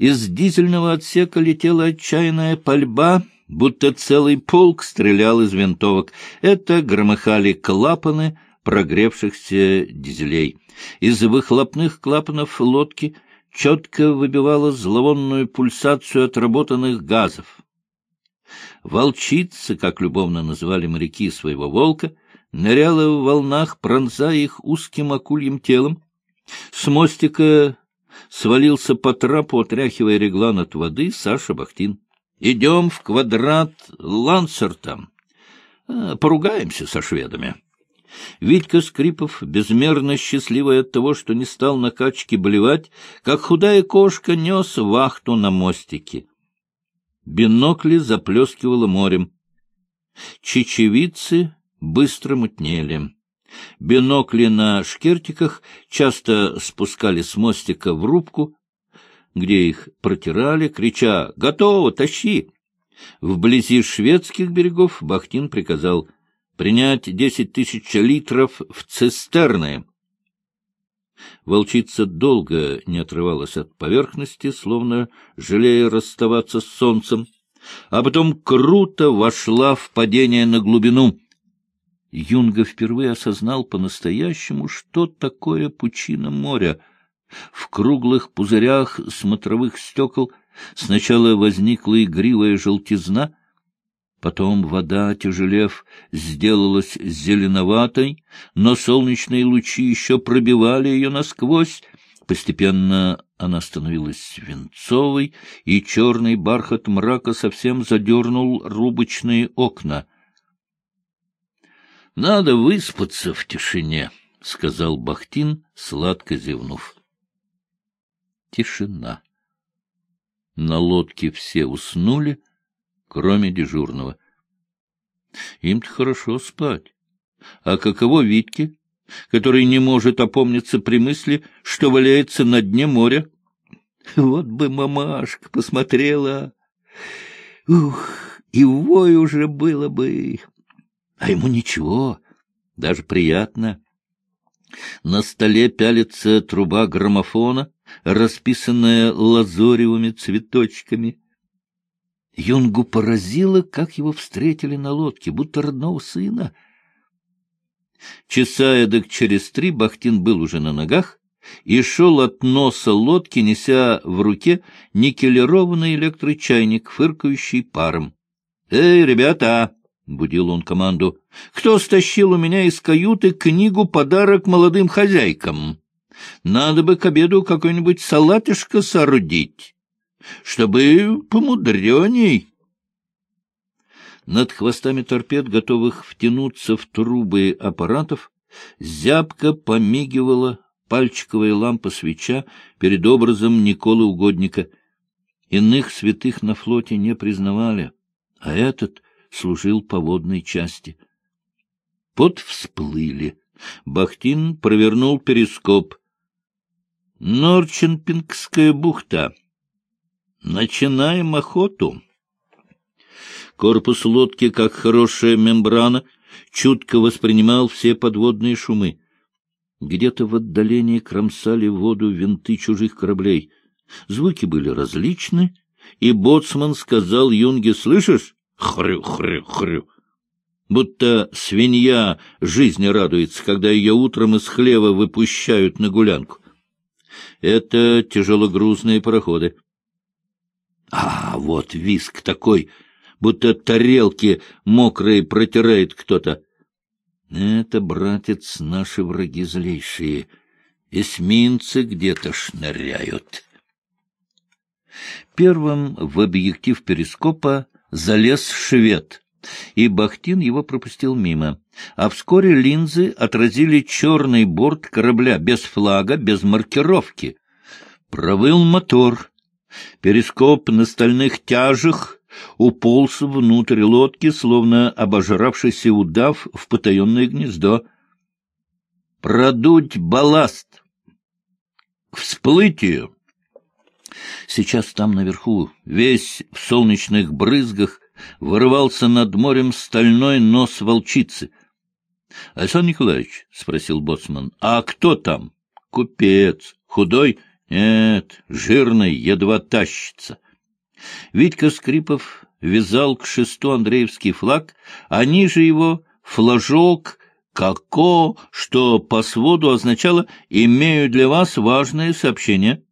Из дизельного отсека летела отчаянная пальба, будто целый полк стрелял из винтовок. Это громыхали клапаны прогревшихся дизелей. Из выхлопных клапанов лодки четко выбивала зловонную пульсацию отработанных газов. Волчица, как любовно называли моряки своего волка, ныряла в волнах, пронзая их узким акульем телом. С мостика свалился по трапу, отряхивая реглан от воды, Саша Бахтин. — Идем в квадрат Лансерта. Поругаемся со шведами. Витька Скрипов, безмерно счастливый от того, что не стал на качке болевать, как худая кошка нес вахту на мостике. Бинокли заплескивало морем. Чечевицы быстро мутнели. Бинокли на шкертиках часто спускали с мостика в рубку, где их протирали, крича «Готово, тащи!». Вблизи шведских берегов Бахтин приказал принять десять тысяч литров в цистерны. Волчица долго не отрывалась от поверхности, словно жалея расставаться с солнцем, а потом круто вошла в падение на глубину — Юнга впервые осознал по-настоящему, что такое пучина моря. В круглых пузырях смотровых стекол сначала возникла игривая желтизна, потом вода, тяжелев, сделалась зеленоватой, но солнечные лучи еще пробивали ее насквозь. Постепенно она становилась свинцовой, и черный бархат мрака совсем задернул рубочные окна —— Надо выспаться в тишине, — сказал Бахтин, сладко зевнув. Тишина. На лодке все уснули, кроме дежурного. Им-то хорошо спать. А каково Витьке, который не может опомниться при мысли, что валяется на дне моря? Вот бы мамашка посмотрела. Ух, и вой уже было бы. А ему ничего, даже приятно. На столе пялится труба граммофона, расписанная лазоревыми цветочками. Юнгу поразило, как его встретили на лодке, будто родного сына. Часа эдак через три Бахтин был уже на ногах и шел от носа лодки, неся в руке никелированный электрочайник, фыркающий паром. — Эй, ребята! — будил он команду. — Кто стащил у меня из каюты книгу «Подарок молодым хозяйкам»? Надо бы к обеду какой-нибудь салатишко соорудить, чтобы помудреней. Над хвостами торпед, готовых втянуться в трубы аппаратов, зябко помигивала пальчиковая лампа свеча перед образом Николы Угодника. Иных святых на флоте не признавали, а этот — служил по водной части. Под всплыли. Бахтин провернул перископ. Норченпингская бухта. Начинаем охоту. Корпус лодки, как хорошая мембрана, чутко воспринимал все подводные шумы. Где-то в отдалении кромсали воду винты чужих кораблей. Звуки были различны, и боцман сказал Юнге, «Слышишь? Хрю-хрю-хрю. Будто свинья жизни радуется, когда ее утром из хлева выпущают на гулянку. Это тяжелогрузные пароходы. А вот виск такой, будто тарелки мокрые протирает кто-то. Это, братец, наши враги злейшие. Эсминцы где-то шныряют. Первым в объектив перископа залез швед, и Бахтин его пропустил мимо. А вскоре линзы отразили черный борт корабля, без флага, без маркировки. Провыл мотор. Перископ на стальных тяжах уполз внутрь лодки, словно обожравшийся удав в потаенное гнездо. «Продуть балласт!» «К всплытию!» Сейчас там наверху, весь в солнечных брызгах, вырывался над морем стальной нос волчицы. — Александр Николаевич, — спросил боцман, — а кто там? — Купец. Худой? — Нет, жирный едва тащится. Витька Скрипов вязал к шесту Андреевский флаг, а ниже его флажок «Како», что по своду означало «имею для вас важное сообщение».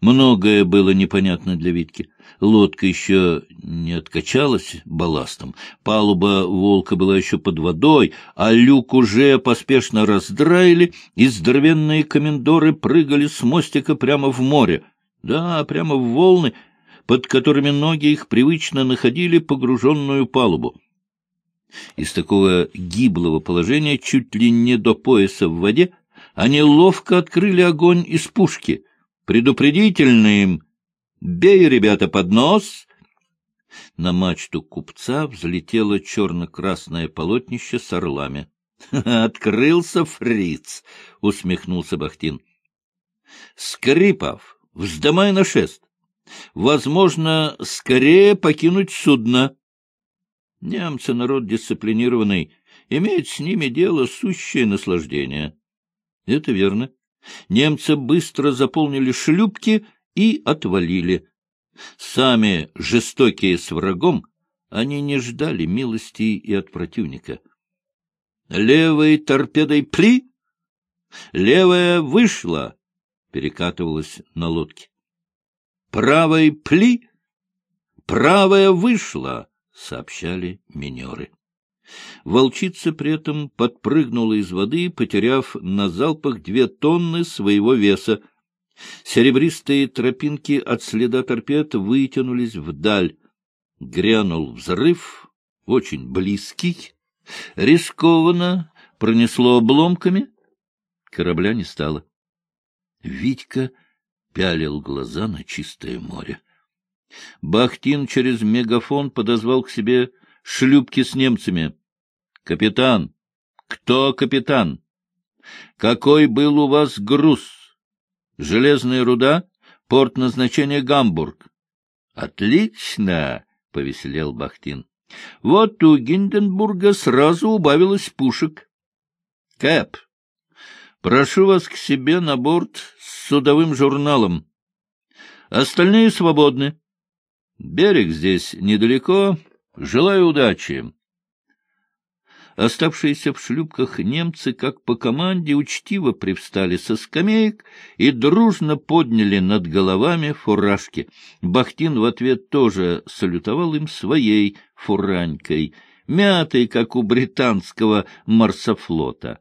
Многое было непонятно для Витьки. Лодка еще не откачалась балластом, палуба волка была еще под водой, а люк уже поспешно раздраили, и здоровенные комендоры прыгали с мостика прямо в море. Да, прямо в волны, под которыми ноги их привычно находили погруженную палубу. Из такого гиблого положения, чуть ли не до пояса в воде, они ловко открыли огонь из пушки. Предупредительно им «Бей, ребята, под нос!» На мачту купца взлетело черно-красное полотнище с орлами. «Открылся фриц!» — усмехнулся Бахтин. «Скрипов, вздымай на шест! Возможно, скорее покинуть судно!» Немцы народ дисциплинированный, имеет с ними дело сущее наслаждение. Это верно. Немцы быстро заполнили шлюпки и отвалили. Сами жестокие с врагом, они не ждали милости и от противника. Левой торпедой пли, левая вышла, перекатывалась на лодке. Правой пли, правая вышла, сообщали минеры. Волчица при этом подпрыгнула из воды, потеряв на залпах две тонны своего веса. Серебристые тропинки от следа торпед вытянулись вдаль. Грянул взрыв, очень близкий, рискованно, пронесло обломками. Корабля не стало. Витька пялил глаза на чистое море. Бахтин через мегафон подозвал к себе шлюпки с немцами. — Капитан! Кто капитан? Какой был у вас груз? Железная руда? Порт назначения Гамбург. — Отлично! — повеселел Бахтин. — Вот у Гинденбурга сразу убавилось пушек. — Кэп, прошу вас к себе на борт с судовым журналом. Остальные свободны. Берег здесь недалеко. Желаю удачи. Оставшиеся в шлюпках немцы, как по команде, учтиво привстали со скамеек и дружно подняли над головами фуражки. Бахтин в ответ тоже салютовал им своей фуранькой, мятой, как у британского марсофлота.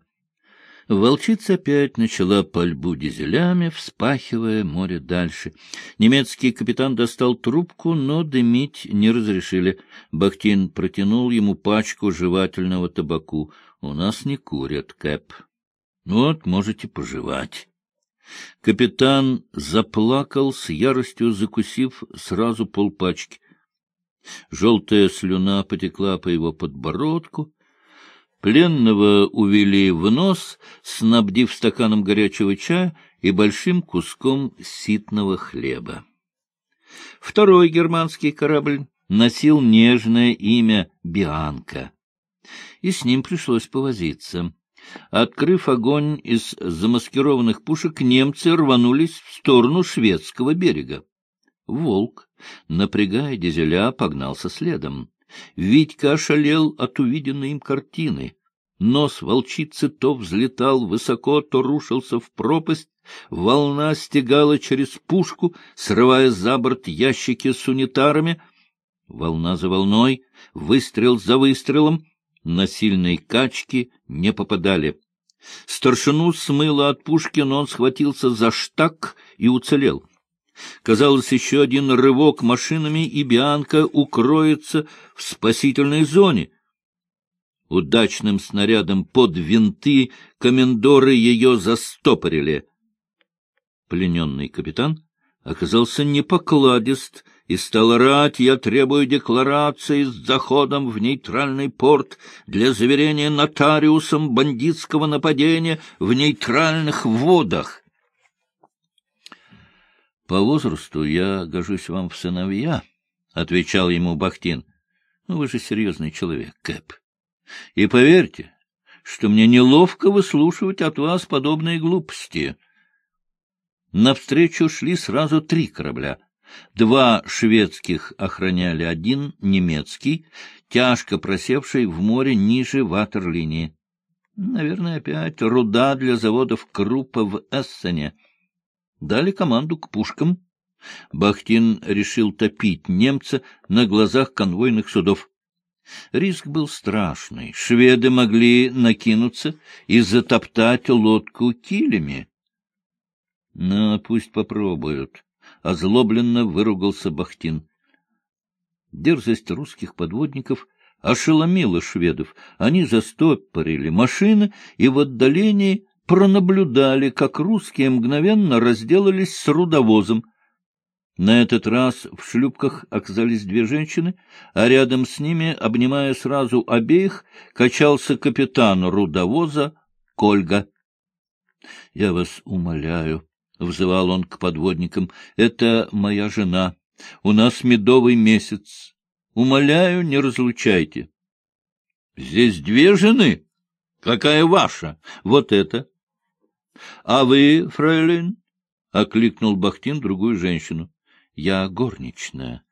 Волчица опять начала пальбу дизелями, вспахивая море дальше. Немецкий капитан достал трубку, но дымить не разрешили. Бахтин протянул ему пачку жевательного табаку. — У нас не курят, Кэп. Вот, можете пожевать. Капитан заплакал с яростью, закусив сразу полпачки. Желтая слюна потекла по его подбородку. Пленного увели в нос, снабдив стаканом горячего чая и большим куском ситного хлеба. Второй германский корабль носил нежное имя Бианка, и с ним пришлось повозиться. Открыв огонь из замаскированных пушек, немцы рванулись в сторону шведского берега. Волк, напрягая дизеля, погнался следом. Витька ошалел от увиденной им картины. Нос волчицы то взлетал высоко, то рушился в пропасть, волна стегала через пушку, срывая за борт ящики с унитарами. Волна за волной, выстрел за выстрелом, на сильные качки не попадали. Старшину смыло от пушки, но он схватился за штак и уцелел. Казалось, еще один рывок машинами, и Бианка укроется в спасительной зоне. Удачным снарядом под винты комендоры ее застопорили. Плененный капитан оказался непокладист и стал орать «Я требую декларации с заходом в нейтральный порт для заверения нотариусом бандитского нападения в нейтральных водах». — По возрасту я гожусь вам в сыновья, — отвечал ему Бахтин. — Ну, вы же серьезный человек, Кэп. И поверьте, что мне неловко выслушивать от вас подобные глупости. Навстречу шли сразу три корабля. Два шведских охраняли один немецкий, тяжко просевший в море ниже ватерлинии. Наверное, опять руда для заводов Крупа в Эссене. Дали команду к пушкам. Бахтин решил топить немца на глазах конвойных судов. Риск был страшный. Шведы могли накинуться и затоптать лодку килями. Но пусть попробуют. Озлобленно выругался Бахтин. Дерзость русских подводников ошеломила шведов. Они застопорили машины и в отдалении пронаблюдали, как русские мгновенно разделались с рудовозом. На этот раз в шлюпках оказались две женщины, а рядом с ними, обнимая сразу обеих, качался капитан рудовоза Кольга. — Я вас умоляю, — взывал он к подводникам, — это моя жена. У нас медовый месяц. Умоляю, не разлучайте. — Здесь две жены? Какая ваша? Вот это. — А вы, фрейлин? — окликнул Бахтин другую женщину. — Я горничная.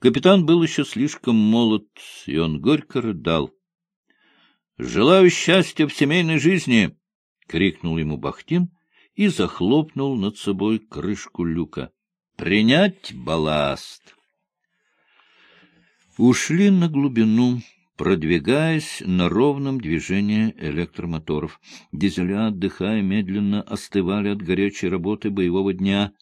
Капитан был еще слишком молод, и он горько рыдал. — Желаю счастья в семейной жизни! — крикнул ему Бахтин и захлопнул над собой крышку люка. — Принять балласт! ушли на глубину, продвигаясь на ровном движении электромоторов. Дизеля, отдыхая, медленно остывали от горячей работы боевого дня.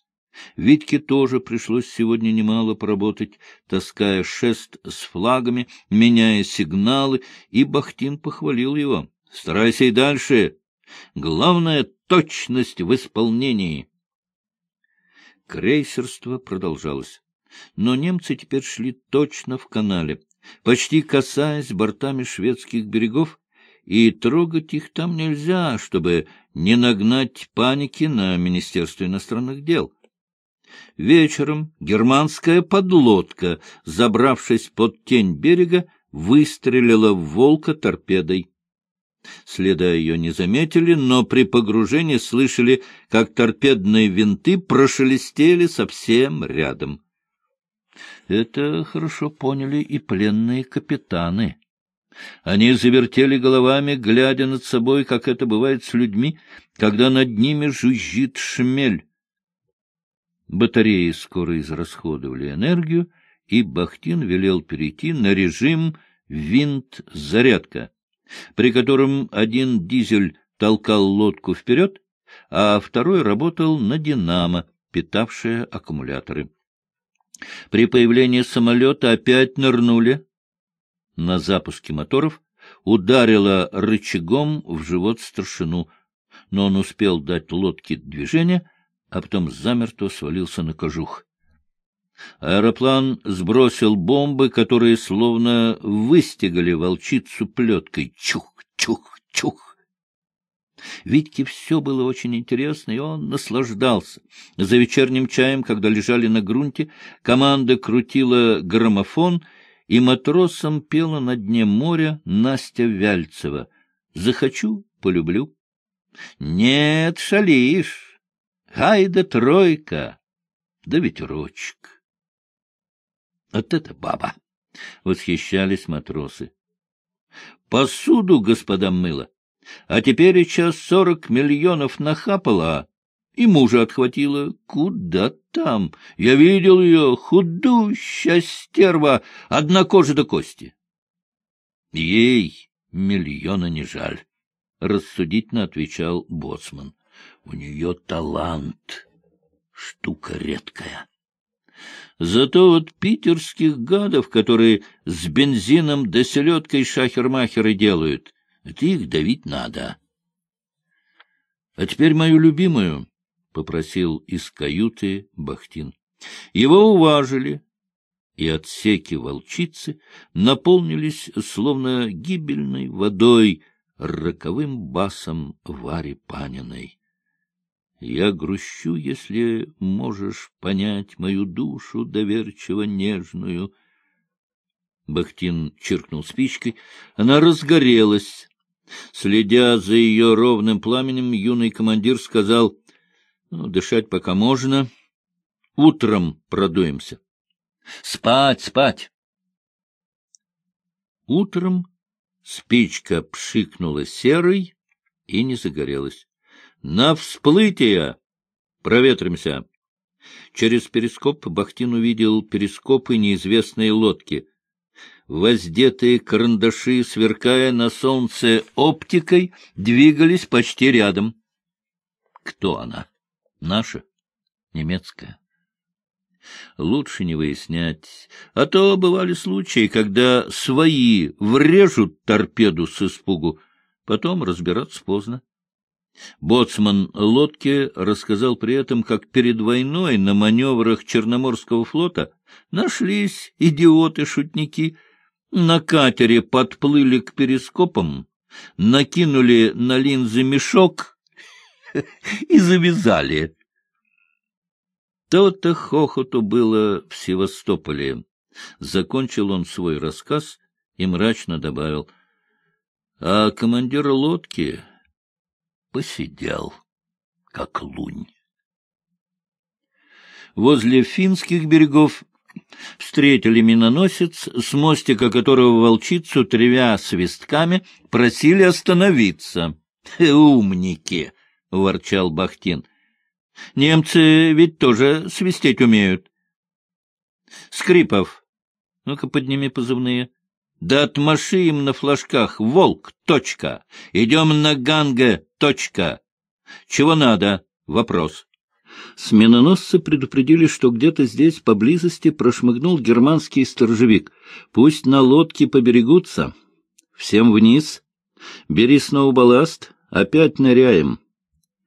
Витьке тоже пришлось сегодня немало поработать, таская шест с флагами, меняя сигналы, и Бахтин похвалил его. — Старайся и дальше. Главное — точность в исполнении. Крейсерство продолжалось но немцы теперь шли точно в канале, почти касаясь бортами шведских берегов, и трогать их там нельзя, чтобы не нагнать паники на Министерство иностранных дел. Вечером германская подлодка, забравшись под тень берега, выстрелила в волка торпедой. Следа ее не заметили, но при погружении слышали, как торпедные винты прошелестели совсем рядом. Это хорошо поняли и пленные капитаны. Они завертели головами, глядя над собой, как это бывает с людьми, когда над ними жужжит шмель. Батареи скоро израсходовали энергию, и Бахтин велел перейти на режим винт-зарядка, при котором один дизель толкал лодку вперед, а второй работал на динамо, питавшее аккумуляторы. При появлении самолета опять нырнули. На запуске моторов ударила рычагом в живот старшину, но он успел дать лодке движение, а потом замертво свалился на кожух. Аэроплан сбросил бомбы, которые словно выстегали волчицу плеткой. Чух, чух, чух. Витьке все было очень интересно, и он наслаждался. За вечерним чаем, когда лежали на грунте, команда крутила граммофон, и матросам пела на дне моря Настя Вяльцева. «Захочу — полюблю». «Нет, шалишь! Ай да тройка! Да ветерочек!» «Вот это баба!» — восхищались матросы. «Посуду господам мыло!» А теперь сейчас сорок миллионов нахапала, и мужа отхватила. Куда там? Я видел ее, худущая стерва, одна кожа до кости. Ей миллиона не жаль, — рассудительно отвечал боцман. У нее талант, штука редкая. Зато вот питерских гадов, которые с бензином да селедкой шахер-махеры делают — это их давить надо. — А теперь мою любимую, — попросил из каюты Бахтин. Его уважили, и отсеки волчицы наполнились словно гибельной водой, роковым басом Вари Паниной. Я грущу, если можешь понять мою душу доверчиво нежную. Бахтин чиркнул спичкой. Она разгорелась, Следя за ее ровным пламенем, юный командир сказал, Ну, дышать пока можно. Утром продуемся. Спать, спать. Утром спичка пшикнула серой и не загорелась. На всплытие! Проветримся. Через перископ Бахтин увидел перископы неизвестной лодки. Воздетые карандаши, сверкая на солнце оптикой, двигались почти рядом. Кто она? Наша? Немецкая? Лучше не выяснять, а то бывали случаи, когда свои врежут торпеду с испугу, потом разбираться поздно. Боцман лодки рассказал при этом, как перед войной на маневрах Черноморского флота нашлись идиоты-шутники, на катере подплыли к перископам, накинули на линзы мешок и завязали. То-то хохоту было в Севастополе. Закончил он свой рассказ и мрачно добавил. А командир лодки посидел, как лунь. Возле финских берегов встретили миноносец, с мостика которого волчицу, тревя свистками, просили остановиться. — Умники! — ворчал Бахтин. — Немцы ведь тоже свистеть умеют. — Скрипов, ну-ка подними позывные. Да отмаши им на флажках. Волк, точка. Идем на Ганга, точка. Чего надо? Вопрос. Сменоносцы предупредили, что где-то здесь поблизости прошмыгнул германский сторожевик. Пусть на лодке поберегутся. Всем вниз. Бери снова балласт. Опять ныряем.